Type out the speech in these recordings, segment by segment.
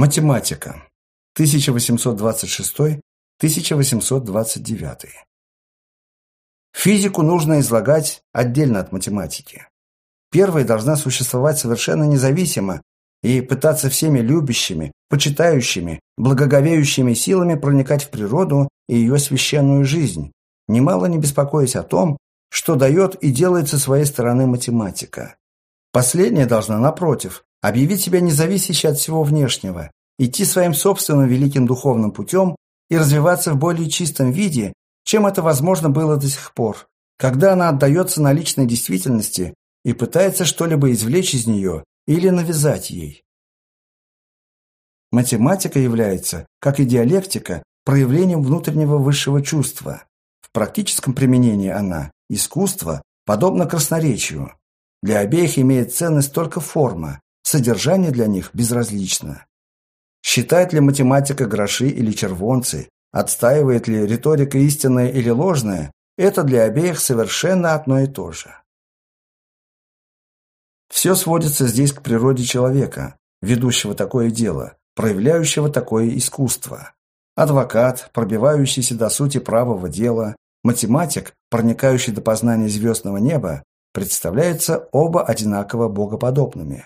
Математика. 1826-1829. Физику нужно излагать отдельно от математики. Первая должна существовать совершенно независимо и пытаться всеми любящими, почитающими, благоговеющими силами проникать в природу и ее священную жизнь, немало не беспокоясь о том, что дает и делает со своей стороны математика. Последняя должна, напротив, объявить себя независящей от всего внешнего, идти своим собственным великим духовным путем и развиваться в более чистом виде, чем это возможно было до сих пор, когда она отдается на личной действительности и пытается что-либо извлечь из нее или навязать ей. Математика является, как и диалектика, проявлением внутреннего высшего чувства. В практическом применении она – искусство, подобно красноречию. Для обеих имеет ценность только форма, содержание для них безразлично. Считает ли математика гроши или червонцы, отстаивает ли риторика истинная или ложная, это для обеих совершенно одно и то же. Все сводится здесь к природе человека, ведущего такое дело, проявляющего такое искусство. Адвокат, пробивающийся до сути правого дела, математик, проникающий до познания звездного неба, представляются оба одинаково богоподобными.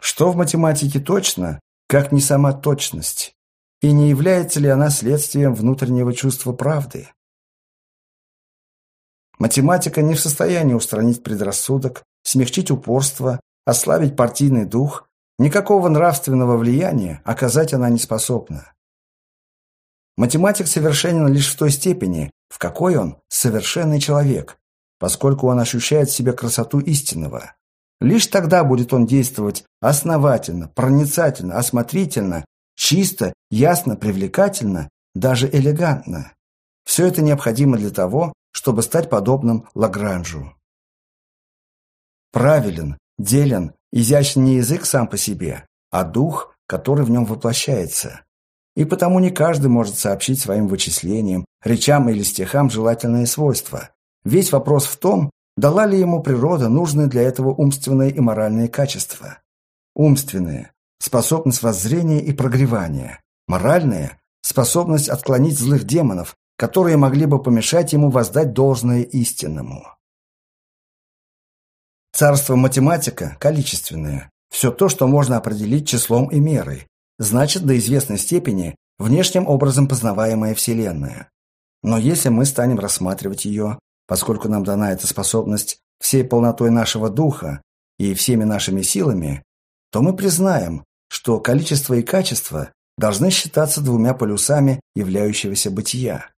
Что в математике точно, как не сама точность? И не является ли она следствием внутреннего чувства правды? Математика не в состоянии устранить предрассудок, смягчить упорство, ослабить партийный дух, никакого нравственного влияния оказать она не способна. Математик совершенен лишь в той степени, в какой он совершенный человек, поскольку он ощущает в себе красоту истинного. Лишь тогда будет он действовать основательно, проницательно, осмотрительно, чисто, ясно, привлекательно, даже элегантно. Все это необходимо для того, чтобы стать подобным Лагранжу. Правилен, делен, изящен не язык сам по себе, а дух, который в нем воплощается. И потому не каждый может сообщить своим вычислениям, речам или стихам желательные свойства. Весь вопрос в том, Дала ли ему природа нужные для этого умственные и моральные качества? Умственные – способность воззрения и прогревания. Моральные – способность отклонить злых демонов, которые могли бы помешать ему воздать должное истинному. Царство математика – количественное. Все то, что можно определить числом и мерой. Значит, до известной степени внешним образом познаваемая Вселенная. Но если мы станем рассматривать ее, Поскольку нам дана эта способность всей полнотой нашего духа и всеми нашими силами, то мы признаем, что количество и качество должны считаться двумя полюсами являющегося бытия.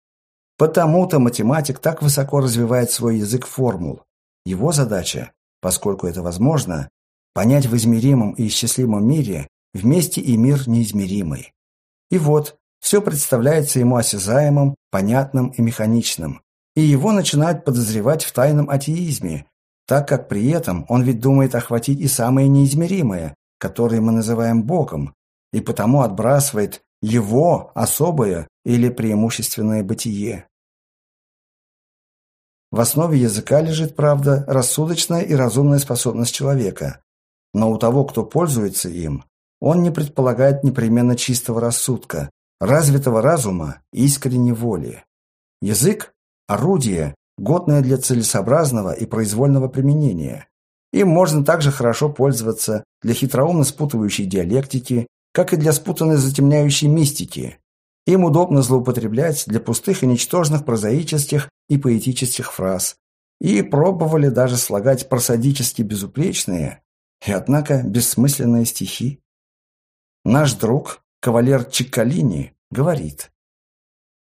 Потому-то математик так высоко развивает свой язык формул. Его задача, поскольку это возможно, понять в измеримом и исчислимом мире вместе и мир неизмеримый. И вот, все представляется ему осязаемым, понятным и механичным, и его начинают подозревать в тайном атеизме, так как при этом он ведь думает охватить и самое неизмеримое, которое мы называем Богом, и потому отбрасывает его особое или преимущественное бытие. В основе языка лежит, правда, рассудочная и разумная способность человека, но у того, кто пользуется им, он не предполагает непременно чистого рассудка, развитого разума искренней воли. Язык Орудие, годное для целесообразного и произвольного применения. Им можно также хорошо пользоваться для хитроумно спутывающей диалектики, как и для спутанной затемняющей мистики. Им удобно злоупотреблять для пустых и ничтожных прозаических и поэтических фраз. И пробовали даже слагать просадически безупречные и, однако, бессмысленные стихи. Наш друг, кавалер Чикколини, говорит –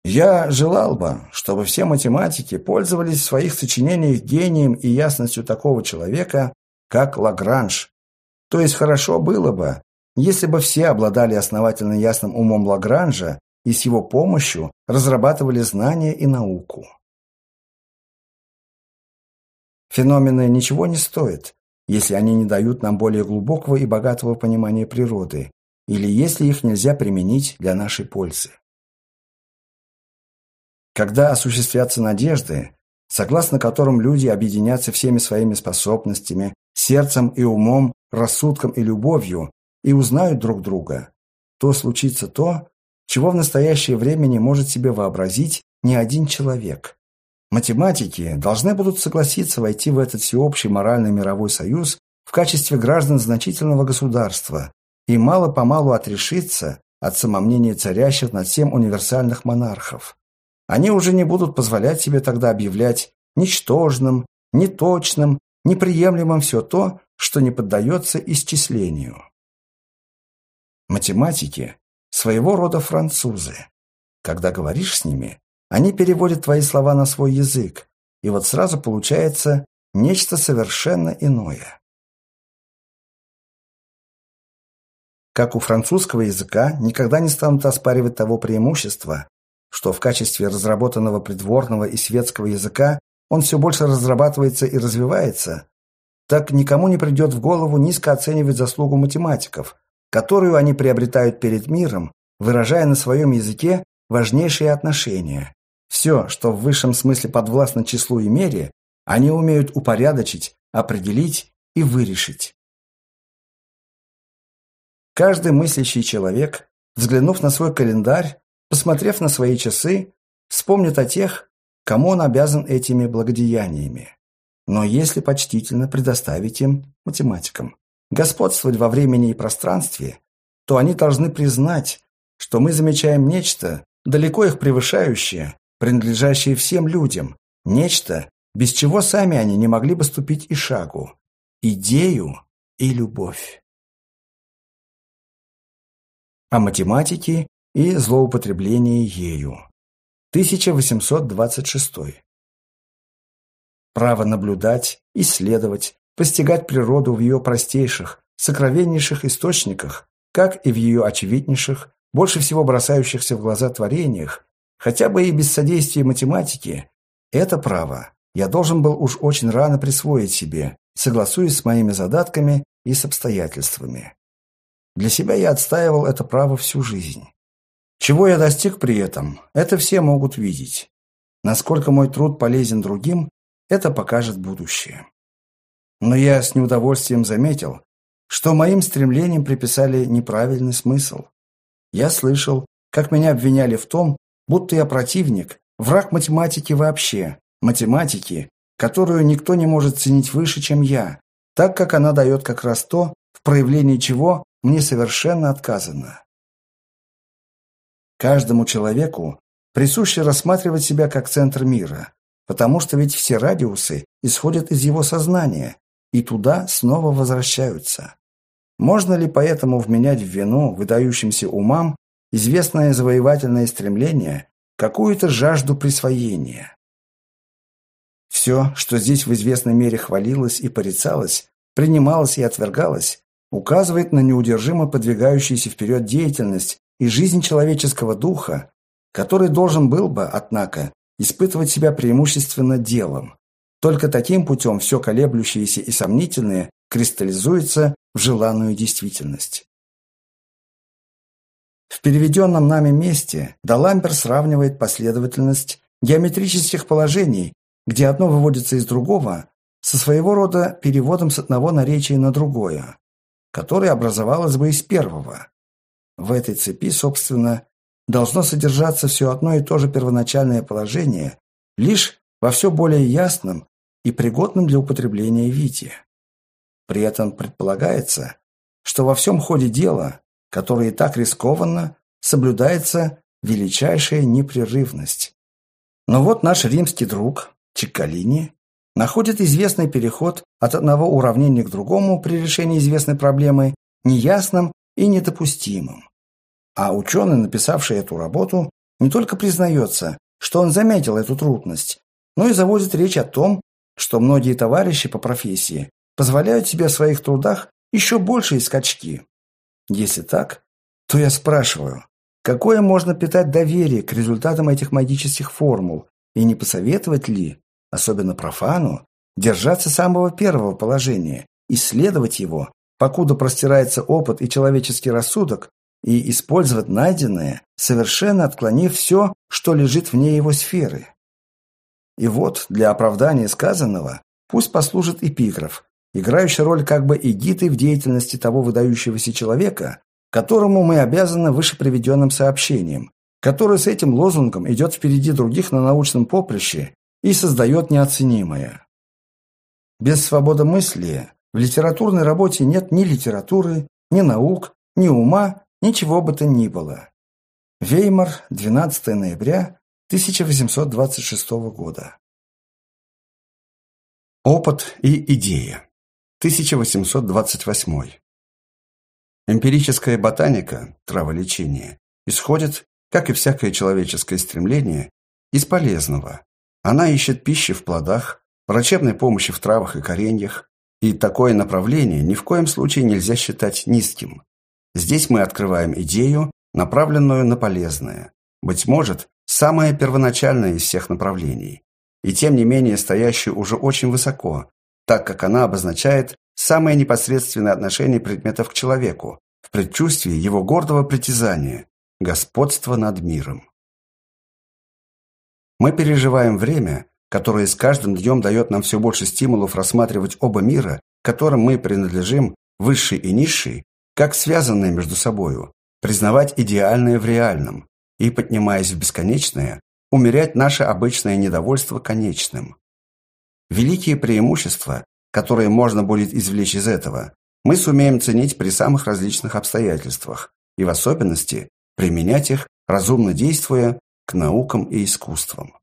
я желал бы, чтобы все математики пользовались в своих сочинениях гением и ясностью такого человека, как Лагранж. То есть хорошо было бы, если бы все обладали основательно ясным умом Лагранжа и с его помощью разрабатывали знания и науку. Феномены ничего не стоят, если они не дают нам более глубокого и богатого понимания природы, или если их нельзя применить для нашей пользы. Когда осуществятся надежды, согласно которым люди объединятся всеми своими способностями, сердцем и умом, рассудком и любовью, и узнают друг друга, то случится то, чего в настоящее время не может себе вообразить ни один человек. Математики должны будут согласиться войти в этот всеобщий моральный мировой союз в качестве граждан значительного государства и мало-помалу отрешиться от самомнения царящих над всем универсальных монархов. Они уже не будут позволять себе тогда объявлять ничтожным, неточным, неприемлемым все то, что не поддается исчислению. Математики – своего рода французы. Когда говоришь с ними, они переводят твои слова на свой язык, и вот сразу получается нечто совершенно иное. Как у французского языка никогда не станут оспаривать того преимущества, что в качестве разработанного придворного и светского языка он все больше разрабатывается и развивается, так никому не придет в голову низко оценивать заслугу математиков, которую они приобретают перед миром, выражая на своем языке важнейшие отношения. Все, что в высшем смысле подвластно числу и мере, они умеют упорядочить, определить и вырешить. Каждый мыслящий человек, взглянув на свой календарь, посмотрев на свои часы, вспомнит о тех, кому он обязан этими благодеяниями. Но если почтительно предоставить им, математикам, господствовать во времени и пространстве, то они должны признать, что мы замечаем нечто, далеко их превышающее, принадлежащее всем людям, нечто, без чего сами они не могли бы ступить и шагу, идею и любовь. О математике и злоупотреблении ею. 1826. Право наблюдать, исследовать, постигать природу в ее простейших, сокровеннейших источниках, как и в ее очевиднейших, больше всего бросающихся в глаза творениях, хотя бы и без содействия математики, это право я должен был уж очень рано присвоить себе, согласуясь с моими задатками и с обстоятельствами. Для себя я отстаивал это право всю жизнь. Чего я достиг при этом, это все могут видеть. Насколько мой труд полезен другим, это покажет будущее. Но я с неудовольствием заметил, что моим стремлениям приписали неправильный смысл. Я слышал, как меня обвиняли в том, будто я противник, враг математики вообще, математики, которую никто не может ценить выше, чем я, так как она дает как раз то, в проявлении чего мне совершенно отказано. Каждому человеку присуще рассматривать себя как центр мира, потому что ведь все радиусы исходят из его сознания и туда снова возвращаются. Можно ли поэтому вменять в вину выдающимся умам известное завоевательное стремление, какую-то жажду присвоения? Все, что здесь в известной мере хвалилось и порицалось, принималось и отвергалось, указывает на неудержимо подвигающуюся вперед деятельность и жизнь человеческого духа, который должен был бы, однако, испытывать себя преимущественно делом. Только таким путем все колеблющееся и сомнительное кристаллизуется в желанную действительность. В переведенном нами месте Даламбер сравнивает последовательность геометрических положений, где одно выводится из другого, со своего рода переводом с одного наречия на другое, которое образовалось бы из первого. В этой цепи, собственно, должно содержаться все одно и то же первоначальное положение, лишь во все более ясном и пригодном для употребления виде. При этом предполагается, что во всем ходе дела, которое и так рискованно, соблюдается величайшая непрерывность. Но вот наш римский друг, Чикколини, находит известный переход от одного уравнения к другому при решении известной проблемы неясным и недопустимым. А ученый, написавший эту работу, не только признается, что он заметил эту трудность, но и заводит речь о том, что многие товарищи по профессии позволяют себе в своих трудах еще большие скачки. Если так, то я спрашиваю, какое можно питать доверие к результатам этих магических формул, и не посоветовать ли, особенно профану, держаться самого первого положения, исследовать его, покуда простирается опыт и человеческий рассудок, и использовать найденное, совершенно отклонив все, что лежит вне его сферы. И вот для оправдания сказанного пусть послужит эпиграф, играющий роль как бы эгиты в деятельности того выдающегося человека, которому мы обязаны выше приведенным сообщением, который с этим лозунгом идет впереди других на научном поприще и создает неоценимое. Без свободомыслия в литературной работе нет ни литературы, ни наук, ни ума, ничего бы то ни было. Веймар, 12 ноября 1826 года. Опыт и идея. 1828. Эмпирическая ботаника, траволечение, исходит, как и всякое человеческое стремление, из полезного. Она ищет пищи в плодах, врачебной помощи в травах и кореньях, и такое направление ни в коем случае нельзя считать низким. Здесь мы открываем идею, направленную на полезное, быть может, самое первоначальное из всех направлений, и тем не менее стоящую уже очень высоко, так как она обозначает самое непосредственное отношение предметов к человеку, в предчувствии его гордого притязания, господства над миром. Мы переживаем время, которое с каждым днем дает нам все больше стимулов рассматривать оба мира, которым мы принадлежим, высший и низший, как связанные между собою, признавать идеальное в реальном и, поднимаясь в бесконечное, умерять наше обычное недовольство конечным. Великие преимущества, которые можно будет извлечь из этого, мы сумеем ценить при самых различных обстоятельствах и в особенности применять их, разумно действуя, к наукам и искусствам.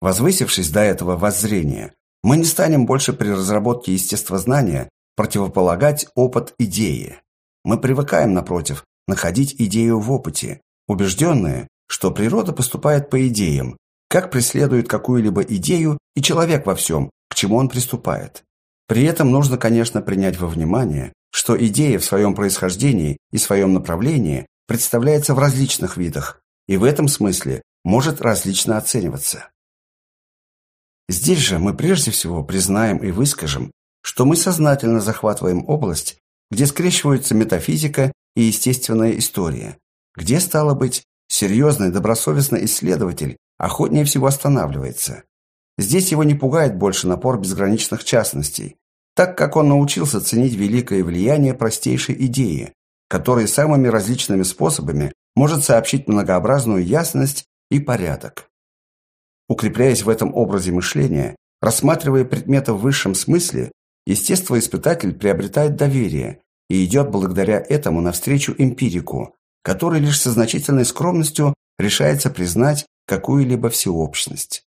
Возвысившись до этого воззрения, мы не станем больше при разработке естествознания противополагать опыт идеи. Мы привыкаем, напротив, находить идею в опыте, убежденные, что природа поступает по идеям, как преследует какую-либо идею и человек во всем, к чему он приступает. При этом нужно, конечно, принять во внимание, что идея в своем происхождении и своем направлении представляется в различных видах и в этом смысле может различно оцениваться. Здесь же мы прежде всего признаем и выскажем, что мы сознательно захватываем область, где скрещиваются метафизика и естественная история, где, стало быть, серьезный добросовестный исследователь охотнее всего останавливается. Здесь его не пугает больше напор безграничных частностей, так как он научился ценить великое влияние простейшей идеи, которая самыми различными способами может сообщить многообразную ясность и порядок. Укрепляясь в этом образе мышления, рассматривая предметы в высшем смысле, естествоиспытатель приобретает доверие и идет благодаря этому навстречу эмпирику, который лишь со значительной скромностью решается признать какую-либо всеобщность.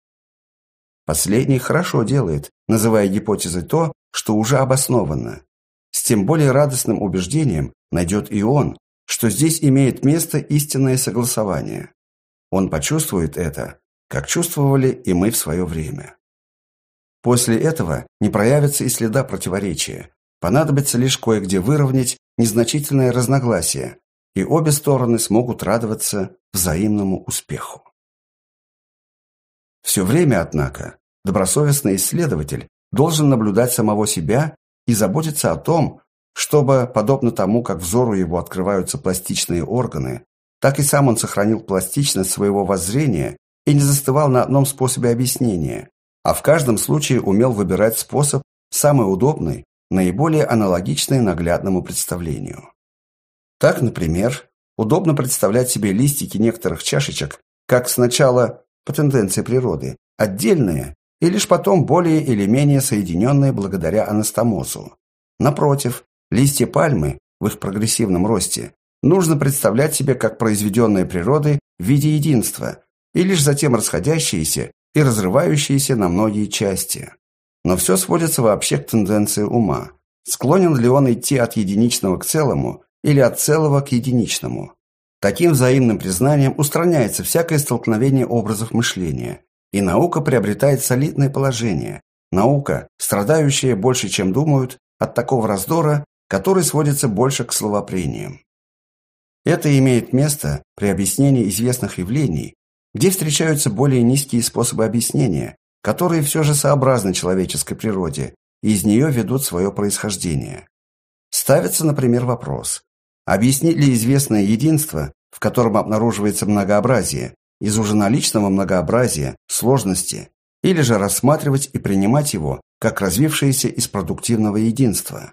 Последний хорошо делает, называя гипотезой то, что уже обосновано. С тем более радостным убеждением найдет и он, что здесь имеет место истинное согласование. Он почувствует это, как чувствовали и мы в свое время. После этого не проявится и следа противоречия. Понадобится лишь кое-где выровнять незначительное разногласие, и обе стороны смогут радоваться взаимному успеху. Все время, однако, добросовестный исследователь должен наблюдать самого себя и заботиться о том, чтобы, подобно тому, как взору его открываются пластичные органы, так и сам он сохранил пластичность своего воззрения и не застывал на одном способе объяснения, а в каждом случае умел выбирать способ самый удобный, наиболее аналогичный наглядному представлению. Так, например, удобно представлять себе листики некоторых чашечек как сначала, по тенденции природы, отдельные и лишь потом более или менее соединенные благодаря анастомозу. Напротив, Листья пальмы в их прогрессивном росте нужно представлять себе как произведенные природой в виде единства и лишь затем расходящиеся и разрывающиеся на многие части. Но все сводится вообще к тенденции ума. Склонен ли он идти от единичного к целому или от целого к единичному? Таким взаимным признанием устраняется всякое столкновение образов мышления, и наука приобретает солидное положение. Наука, страдающая больше, чем думают, от такого раздора который сводится больше к словопрениям. Это имеет место при объяснении известных явлений, где встречаются более низкие способы объяснения, которые все же сообразны человеческой природе и из нее ведут свое происхождение. Ставится, например, вопрос, объяснить ли известное единство, в котором обнаруживается многообразие, из уже наличного многообразия, сложности, или же рассматривать и принимать его как развившееся из продуктивного единства.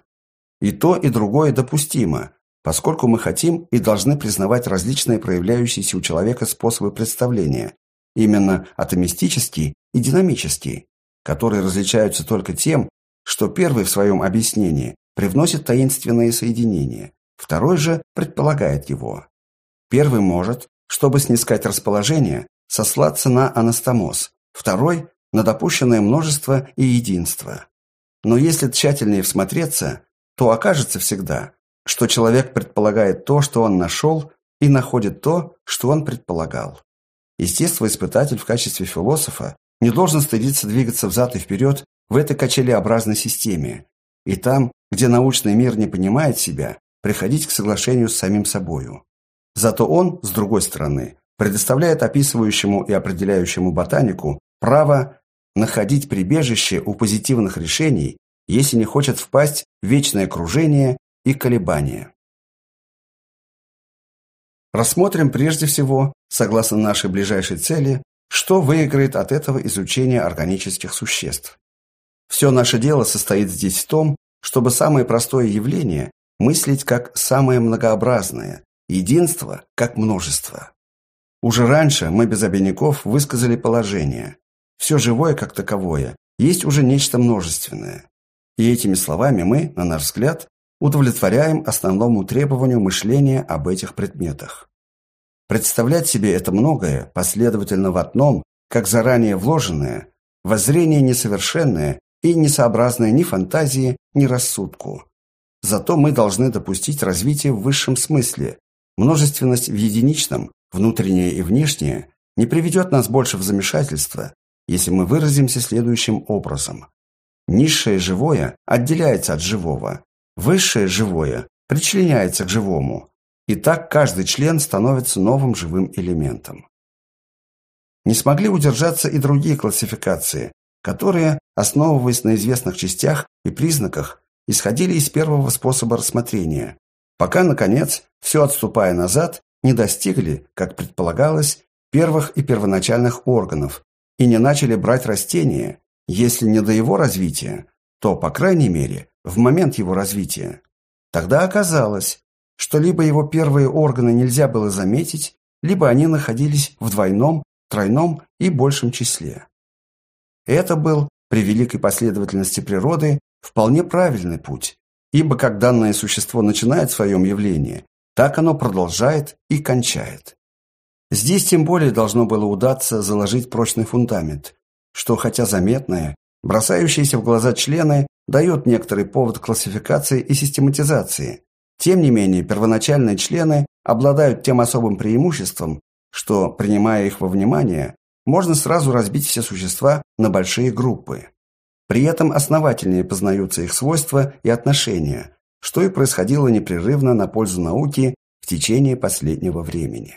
И то, и другое допустимо, поскольку мы хотим и должны признавать различные проявляющиеся у человека способы представления, именно атомистический и динамический, которые различаются только тем, что первый в своем объяснении привносит таинственное соединение, второй же предполагает его. Первый может, чтобы снискать расположение, сослаться на анастомоз, второй – на допущенное множество и единство. Но если тщательнее всмотреться, то окажется всегда, что человек предполагает то, что он нашел, и находит то, что он предполагал. Естествоиспытатель в качестве философа не должен стыдиться двигаться взад и вперед в этой качелеобразной системе, и там, где научный мир не понимает себя, приходить к соглашению с самим собою. Зато он, с другой стороны, предоставляет описывающему и определяющему ботанику право находить прибежище у позитивных решений, если не хочет впасть в вечное кружение и колебания. Рассмотрим прежде всего, согласно нашей ближайшей цели, что выиграет от этого изучения органических существ. Все наше дело состоит здесь в том, чтобы самое простое явление мыслить как самое многообразное, единство как множество. Уже раньше мы без обиняков высказали положение. Все живое как таковое есть уже нечто множественное. И этими словами мы, на наш взгляд, удовлетворяем основному требованию мышления об этих предметах. Представлять себе это многое последовательно в одном, как заранее вложенное, воззрение несовершенное и несообразное ни фантазии, ни рассудку. Зато мы должны допустить развитие в высшем смысле. Множественность в единичном, внутреннее и внешнее, не приведет нас больше в замешательство, если мы выразимся следующим образом. Низшее живое отделяется от живого, высшее живое причленяется к живому, и так каждый член становится новым живым элементом. Не смогли удержаться и другие классификации, которые, основываясь на известных частях и признаках, исходили из первого способа рассмотрения, пока, наконец, все отступая назад, не достигли, как предполагалось, первых и первоначальных органов и не начали брать растения, если не до его развития, то, по крайней мере, в момент его развития. Тогда оказалось, что либо его первые органы нельзя было заметить, либо они находились в двойном, тройном и большем числе. Это был, при великой последовательности природы, вполне правильный путь, ибо как данное существо начинает в своем явлении, так оно продолжает и кончает. Здесь тем более должно было удаться заложить прочный фундамент, что, хотя заметное, бросающиеся в глаза члены дает некоторый повод классификации и систематизации, тем не менее, первоначальные члены обладают тем особым преимуществом, что, принимая их во внимание, можно сразу разбить все существа на большие группы. При этом основательнее познаются их свойства и отношения, что и происходило непрерывно на пользу науки в течение последнего времени.